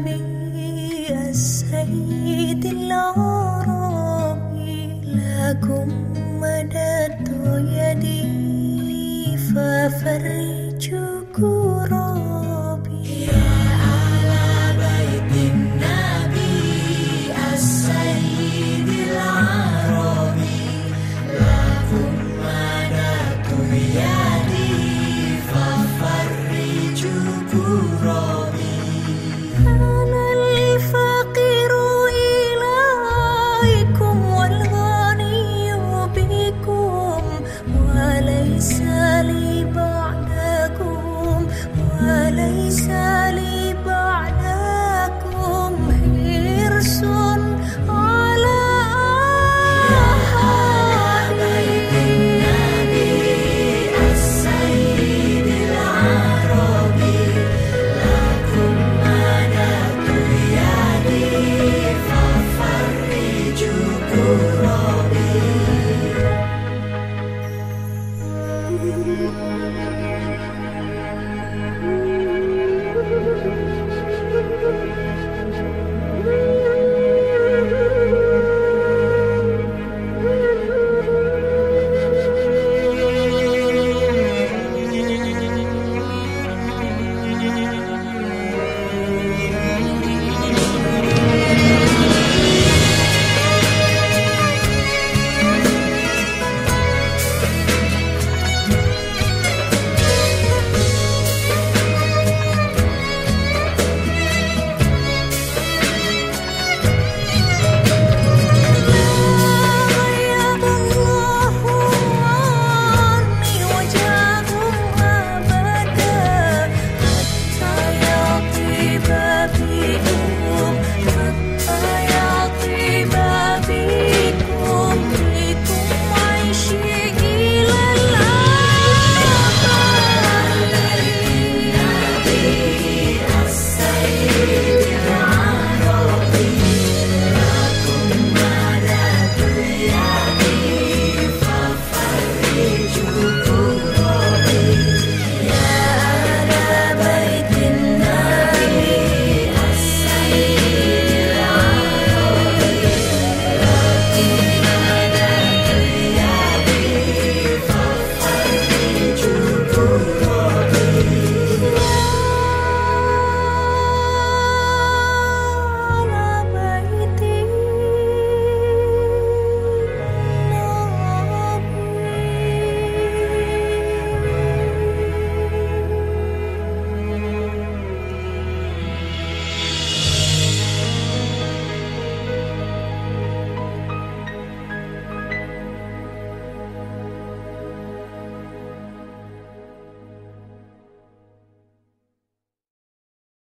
النبي السيد فرج كرابي